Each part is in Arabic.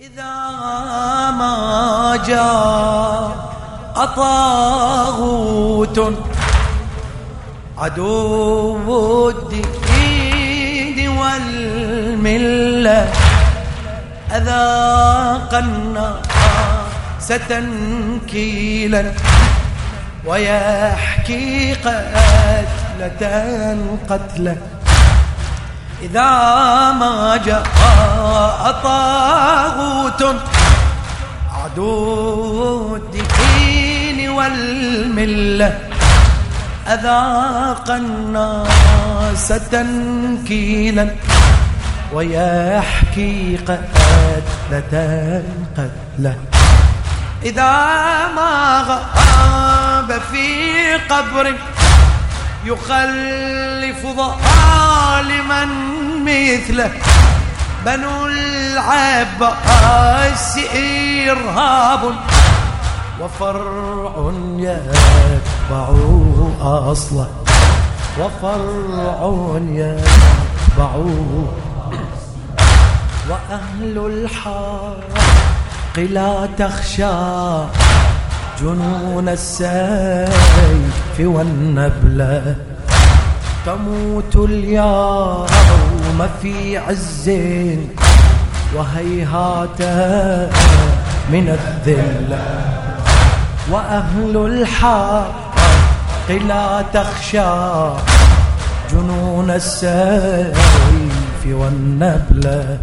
إذا ما جاء أطاغوت عدو الدين والملة أذاق الناس تنكيلا ويحكي قتلة قتلة إذا ما جاء طاغوت. عدو الدين والملة أذاق الناس تنكيلا ويحكي قتلة قتلة. إذا ما غاب في قبر يخلف ظالما مثله بنو العباس إرهاب وفرع يتبع أصله. وفرع يتبع وأهل الحق لا تخشى جنون السيف والنبلة تموت اليوم. في عز وهيهات من الذلة وأهل الحق لا تخشى جنون السيف والنبلة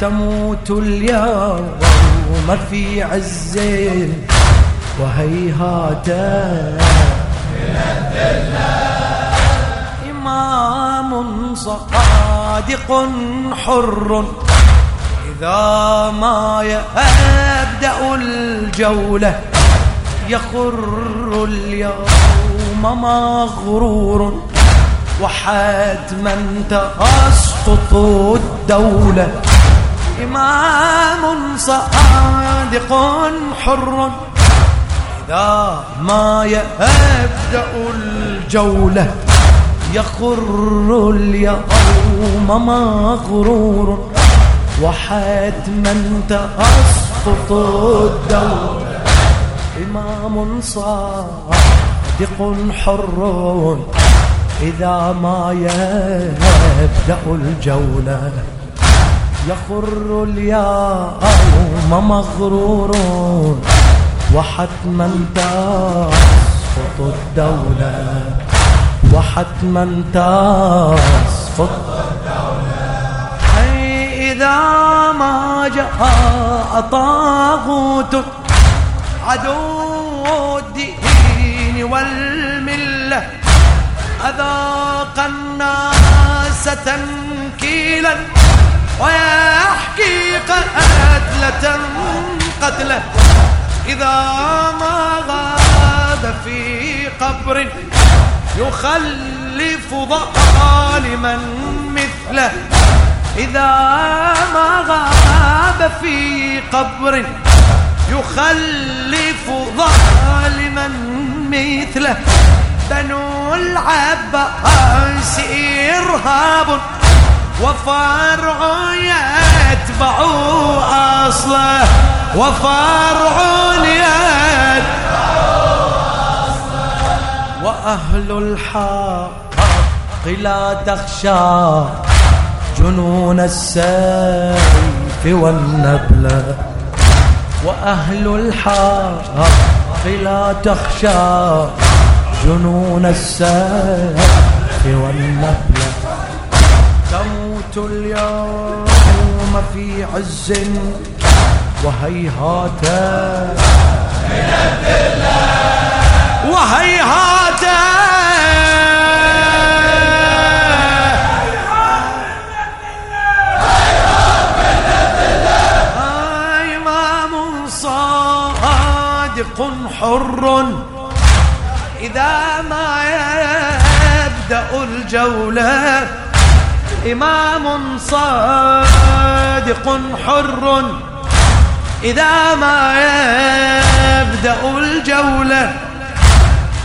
تموت اليوم في عز وهيهات صادق حر. إذا ما يبدأ الجولة يخر اليوم مغرور. وحتما تسقط الدولة. إمام صادق حر. إذا ما يبدأ الجولة يخر اليوم مغرور وحتما تسقط الدولة إمام صادق حر إذا ما يبدأ الجولة. يخر اليوم مغرور وحتما تسقط الدولة. وحتما تسقط أي إذا ما جاء طاغوت عدو الدين والملة أذاق الناس تنكيلا ويحكي قتلة قتلة. إذا ما غاب في قبر يخلف ظالما مثله إذا ما غاب في قبر يخلف ظالما مثله بنو العباس إرهاب وفرع يتبع أصله وفرع يتبع وأهل الحق لا تخشى جنون السيف والنبلة وأهل الحق لا تخشى جنون السيف والنبلة تموت اليوم في عز وهيهات. من الذلة وهيهات. صادق حر. إذا ما يبدأ الجولة إمام صادق حر. إذا ما يبدأ الجولة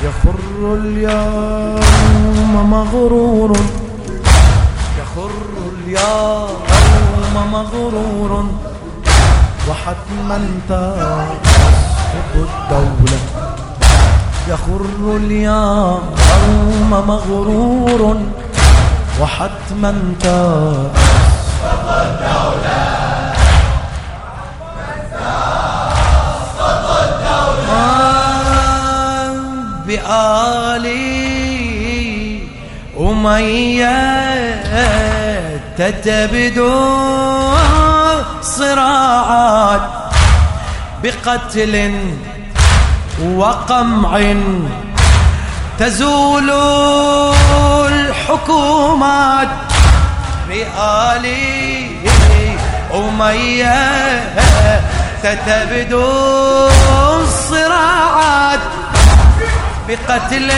يخر اليوم مغرور. يخر اليوم مغرور. وحتما تسقط الدولة. يخر اليوم مغرور وحتما تسقط الدولة بآلي أمية تتبدو صراعات. بقتل وقمع تزول الحكومات بآلي أمية تتبدو الصراعات بقتل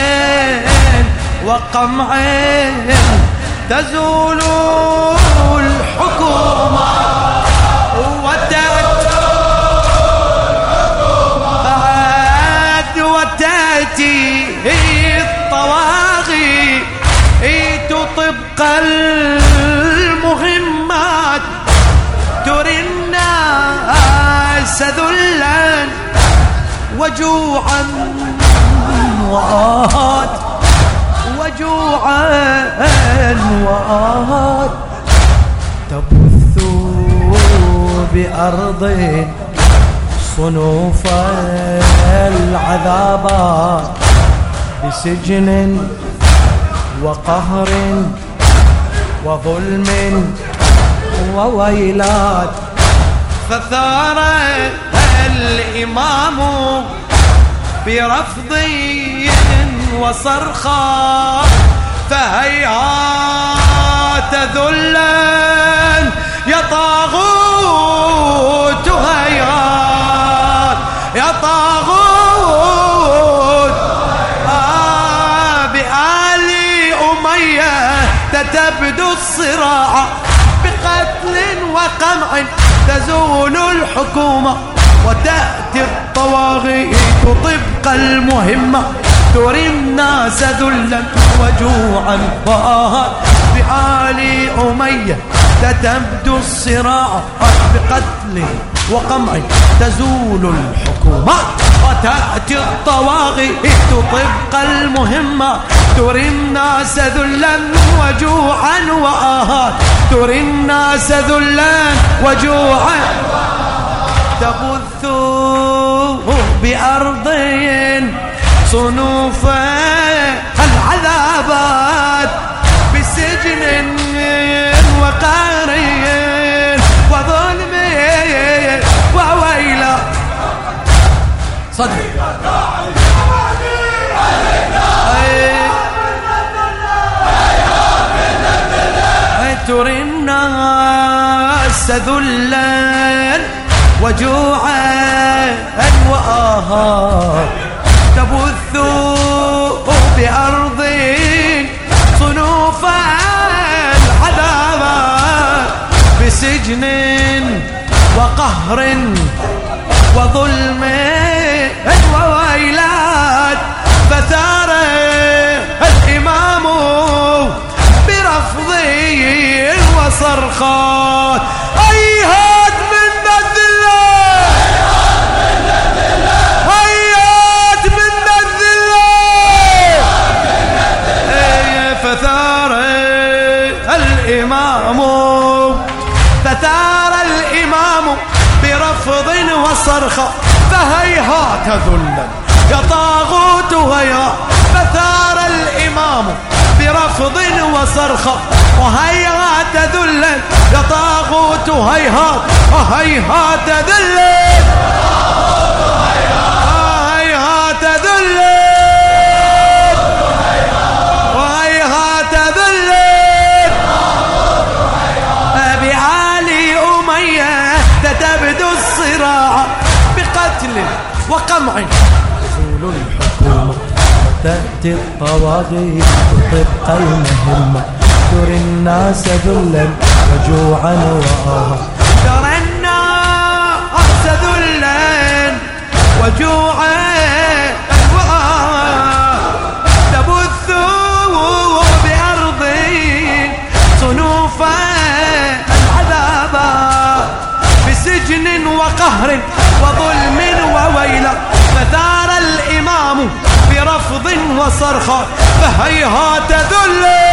وقمع تزول الحكومة وتأتي الطواغي طبق المهمات تري الناس ذلا وجوعا وآهات وجوعا وآهات تبث بأرض صنوف العذابات بسجن وقهر وظلم وويلات فثار الإمام برفضي وصرخا فهيهات ذلا يا تتبدو الصراع بقتل وقمع تزول الحكومة وتأتي الطواغيت طبق المهمة تري الناس ذلا وجوعا وآهات بآل أمية تتبدو الصراع بقتل وقمع تزول الحكومة وتأتي الطواغيت طبق المهمة تري الناس ذلا وجوعا وآهات تري الناس ذلا وجوعا. تبث بأرض صنوف صدق تري الناس ذلا وجوعا وآهات تبث بأرض صنوف العذاب بسجن وقهر وظلم برفضه وصرخات أيهات من الذلة هيات من الذلة فثار الإمام. فثار الإمام برفض وصرخة فهيهات ذلا. يا طاغوت ويا فثار برفض وصرخة وهيهات ذلا يا طاغوت هيهات وهيهات ذلا. هيهات الطواغيت طبق المهمة. تري الناس ذلا وجوعا وآها. ترى الناس ذلا وجوعا وقهر وظلم برفض وصرخة فهيهات ذل.